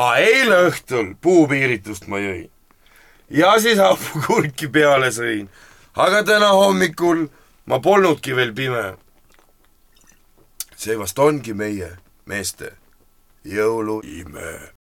aa, eile õhtul puupiiritust ma jõin. ja siis hapukurki peale sõin. aga täna hommikul ma polnudki veel pime. see vast ongi meie meeste jõuluime